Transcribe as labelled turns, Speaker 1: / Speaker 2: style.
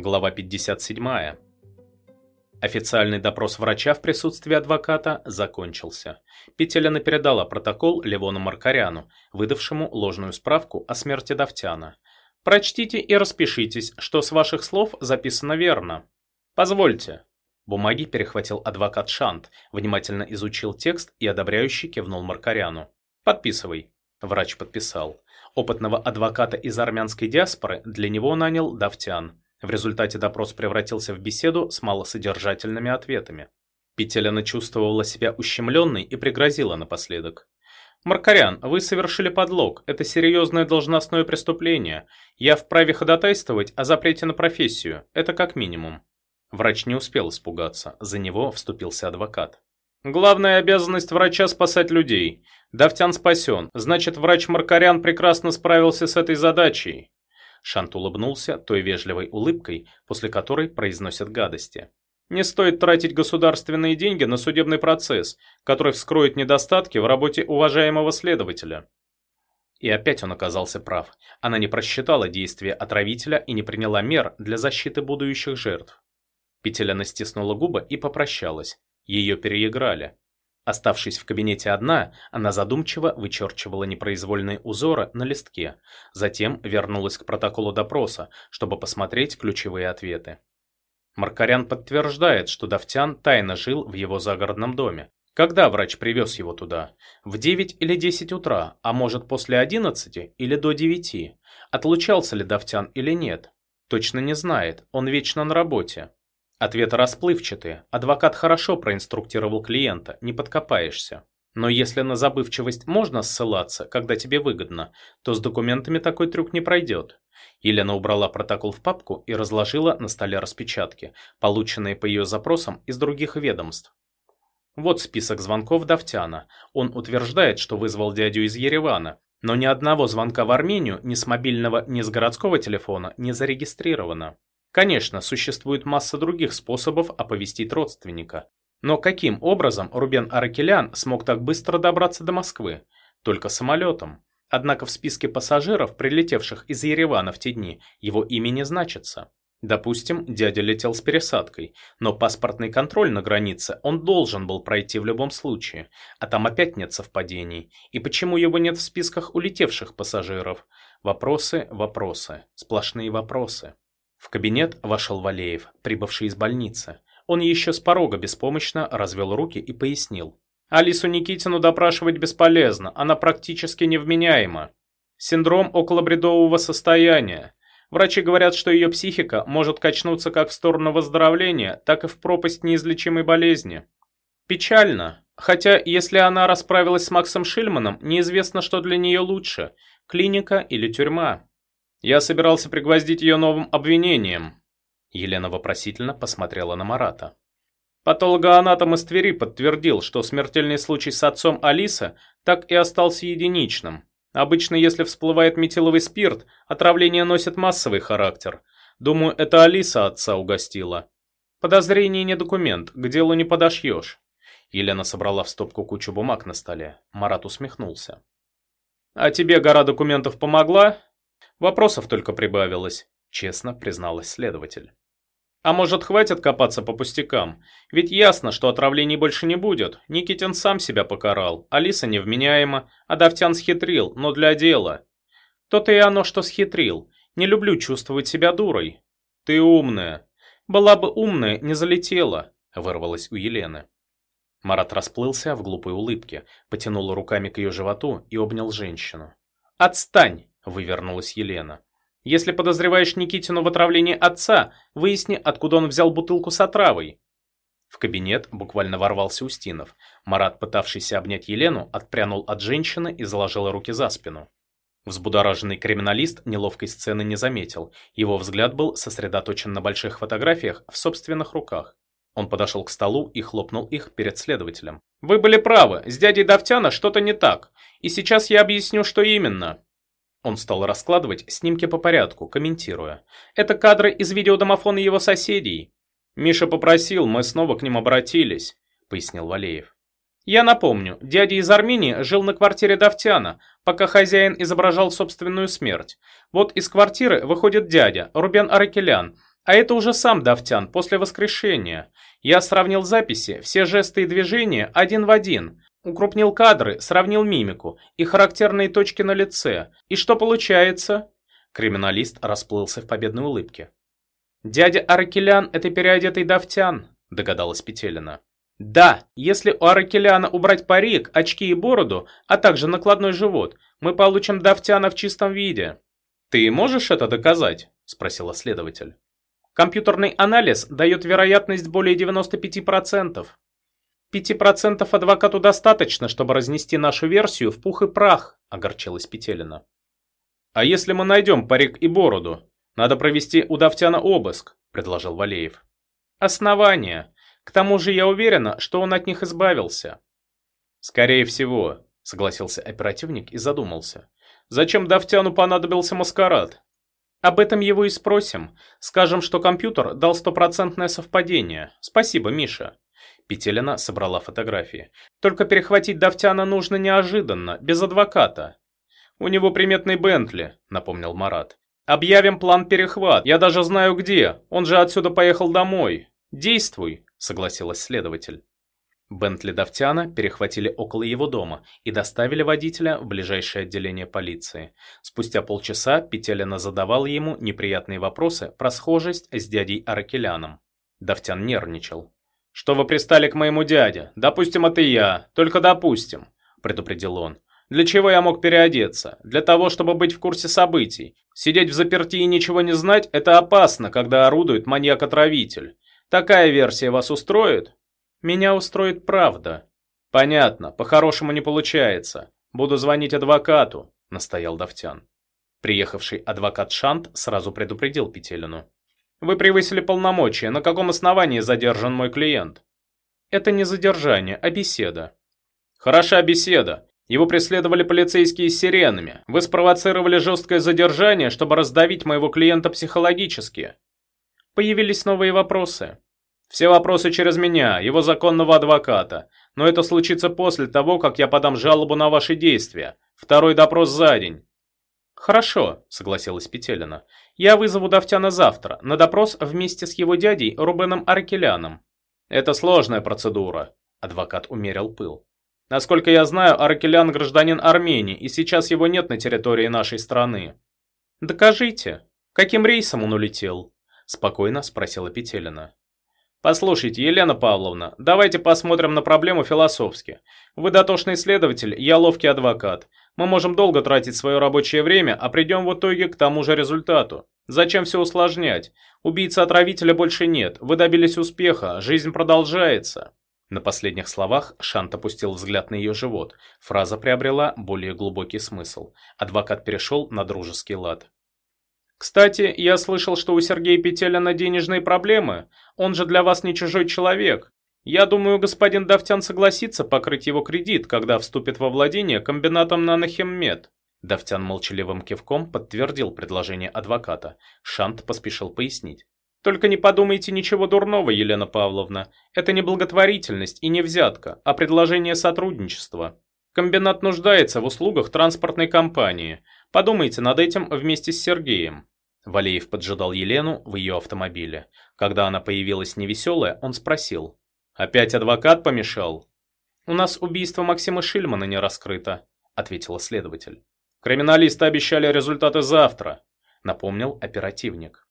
Speaker 1: Глава 57. Официальный допрос врача в присутствии адвоката закончился. Петелина передала протокол Левону Маркаряну, выдавшему ложную справку о смерти Давтяна. «Прочтите и распишитесь, что с ваших слов записано верно». «Позвольте». Бумаги перехватил адвокат Шант, внимательно изучил текст и одобряюще кивнул Маркаряну. «Подписывай». Врач подписал. Опытного адвоката из армянской диаспоры для него нанял Давтян. В результате допрос превратился в беседу с малосодержательными ответами. Петелина чувствовала себя ущемленной и пригрозила напоследок. «Маркарян, вы совершили подлог. Это серьезное должностное преступление. Я вправе ходатайствовать о запрете на профессию. Это как минимум». Врач не успел испугаться. За него вступился адвокат. «Главная обязанность врача – спасать людей. Давтян спасен. Значит, врач Маркарян прекрасно справился с этой задачей. Шант улыбнулся той вежливой улыбкой, после которой произносят гадости. Не стоит тратить государственные деньги на судебный процесс, который вскроет недостатки в работе уважаемого следователя. И опять он оказался прав. Она не просчитала действия отравителя и не приняла мер для защиты будущих жертв. Петеляна стиснула губы и попрощалась. Ее переиграли. Оставшись в кабинете одна, она задумчиво вычерчивала непроизвольные узоры на листке, затем вернулась к протоколу допроса, чтобы посмотреть ключевые ответы. Маркарян подтверждает, что Давтян тайно жил в его загородном доме. Когда врач привез его туда? В 9 или 10 утра, а может после 11 или до 9? Отлучался ли Давтян или нет? Точно не знает, он вечно на работе. Ответы расплывчатые. Адвокат хорошо проинструктировал клиента, не подкопаешься. Но если на забывчивость можно ссылаться, когда тебе выгодно, то с документами такой трюк не пройдет. Елена убрала протокол в папку и разложила на столе распечатки, полученные по ее запросам из других ведомств. Вот список звонков Давтяна. Он утверждает, что вызвал дядю из Еревана, но ни одного звонка в Армению ни с мобильного, ни с городского телефона не зарегистрировано. Конечно, существует масса других способов оповестить родственника. Но каким образом Рубен Аракелян смог так быстро добраться до Москвы? Только самолетом. Однако в списке пассажиров, прилетевших из Еревана в те дни, его имя не значится. Допустим, дядя летел с пересадкой, но паспортный контроль на границе он должен был пройти в любом случае, а там опять нет совпадений. И почему его нет в списках улетевших пассажиров? Вопросы, вопросы, сплошные вопросы. В кабинет вошел Валеев, прибывший из больницы. Он еще с порога беспомощно развел руки и пояснил. Алису Никитину допрашивать бесполезно, она практически невменяема. Синдром околобредового состояния. Врачи говорят, что ее психика может качнуться как в сторону выздоровления, так и в пропасть неизлечимой болезни. Печально. Хотя, если она расправилась с Максом Шильманом, неизвестно, что для нее лучше – клиника или тюрьма. Я собирался пригвоздить ее новым обвинением. Елена вопросительно посмотрела на Марата. Патологоанатом из Твери подтвердил, что смертельный случай с отцом Алисы так и остался единичным. Обычно, если всплывает метиловый спирт, отравление носит массовый характер. Думаю, это Алиса отца угостила. Подозрение не документ, к делу не подошьешь. Елена собрала в стопку кучу бумаг на столе. Марат усмехнулся. «А тебе гора документов помогла?» Вопросов только прибавилось, честно призналась следователь. А может, хватит копаться по пустякам? Ведь ясно, что отравлений больше не будет. Никитин сам себя покарал, Алиса невменяема, а Давтян схитрил, но для дела. То-то и оно, что схитрил. Не люблю чувствовать себя дурой. Ты умная. Была бы умная, не залетела, вырвалась у Елены. Марат расплылся в глупой улыбке, потянул руками к ее животу и обнял женщину. «Отстань!» Вывернулась Елена. «Если подозреваешь Никитину в отравлении отца, выясни, откуда он взял бутылку с отравой». В кабинет буквально ворвался Устинов. Марат, пытавшийся обнять Елену, отпрянул от женщины и заложил руки за спину. Взбудораженный криминалист неловкой сцены не заметил. Его взгляд был сосредоточен на больших фотографиях в собственных руках. Он подошел к столу и хлопнул их перед следователем. «Вы были правы, с дядей Давтяна что-то не так. И сейчас я объясню, что именно. Он стал раскладывать снимки по порядку, комментируя. «Это кадры из видеодомофона его соседей». «Миша попросил, мы снова к ним обратились», — пояснил Валеев. «Я напомню, дядя из Армении жил на квартире Давтяна, пока хозяин изображал собственную смерть. Вот из квартиры выходит дядя, Рубен Аракелян, А это уже сам Давтян, после воскрешения. Я сравнил записи, все жесты и движения один в один. Укрупнил кадры, сравнил мимику и характерные точки на лице. И что получается? Криминалист расплылся в победной улыбке. «Дядя Аракелян – это переодетый Давтян», – догадалась Петелина. «Да, если у Аракеляна убрать парик, очки и бороду, а также накладной живот, мы получим Давтяна в чистом виде». «Ты можешь это доказать?» – спросила следователь. Компьютерный анализ дает вероятность более 95%. 5% адвокату достаточно, чтобы разнести нашу версию в пух и прах, огорчилась Петелина. А если мы найдем парик и бороду? Надо провести у Давтяна обыск, предложил Валеев. Основания. К тому же я уверена, что он от них избавился. Скорее всего, согласился оперативник и задумался. Зачем Давтяну понадобился маскарад? Об этом его и спросим. Скажем, что компьютер дал стопроцентное совпадение. Спасибо, Миша. Петелина собрала фотографии. Только перехватить Давтяна нужно неожиданно, без адвоката. У него приметный Бентли, напомнил Марат. Объявим план перехват. Я даже знаю где. Он же отсюда поехал домой. Действуй, согласилась следователь. Бентли Давтяна перехватили около его дома и доставили водителя в ближайшее отделение полиции. Спустя полчаса Петелина задавал ему неприятные вопросы про схожесть с дядей Аракеляном. Давтян нервничал. «Что вы пристали к моему дяде? Допустим, это я. Только допустим», – предупредил он. «Для чего я мог переодеться? Для того, чтобы быть в курсе событий. Сидеть в заперти и ничего не знать – это опасно, когда орудует маньяк-отравитель. Такая версия вас устроит?» Меня устроит правда. Понятно, по-хорошему не получается. Буду звонить адвокату, настоял Давтян. Приехавший адвокат Шант сразу предупредил Петелину. Вы превысили полномочия. На каком основании задержан мой клиент? Это не задержание, а беседа. Хороша беседа. Его преследовали полицейские с сиренами. Вы спровоцировали жесткое задержание, чтобы раздавить моего клиента психологически. Появились новые вопросы. Все вопросы через меня, его законного адвоката. Но это случится после того, как я подам жалобу на ваши действия. Второй допрос за день. Хорошо, согласилась Петелина. Я вызову Давтяна завтра на допрос вместе с его дядей Рубеном Аркеляном. Это сложная процедура. Адвокат умерил пыл. Насколько я знаю, Аркелян гражданин Армении, и сейчас его нет на территории нашей страны. Докажите, каким рейсом он улетел? Спокойно спросила Петелина. Послушайте, Елена Павловна, давайте посмотрим на проблему философски. Вы дотошный следователь, я ловкий адвокат. Мы можем долго тратить свое рабочее время, а придем в итоге к тому же результату. Зачем все усложнять? Убийцы-отравителя больше нет, вы добились успеха, жизнь продолжается. На последних словах Шант опустил взгляд на ее живот. Фраза приобрела более глубокий смысл. Адвокат перешел на дружеский лад. Кстати, я слышал, что у Сергея Петелина денежные проблемы. Он же для вас не чужой человек. Я думаю, господин Давтян согласится покрыть его кредит, когда вступит во владение комбинатом Нанохиммед. Давтян молчаливым кивком подтвердил предложение адвоката. Шант поспешил пояснить. Только не подумайте ничего дурного, Елена Павловна. Это не благотворительность и не взятка, а предложение сотрудничества. Комбинат нуждается в услугах транспортной компании. Подумайте над этим вместе с Сергеем. Валеев поджидал Елену в ее автомобиле. Когда она появилась невеселая, он спросил. «Опять адвокат помешал?» «У нас убийство Максима Шильмана не раскрыто», — ответила следователь. «Криминалисты обещали результаты завтра», — напомнил оперативник.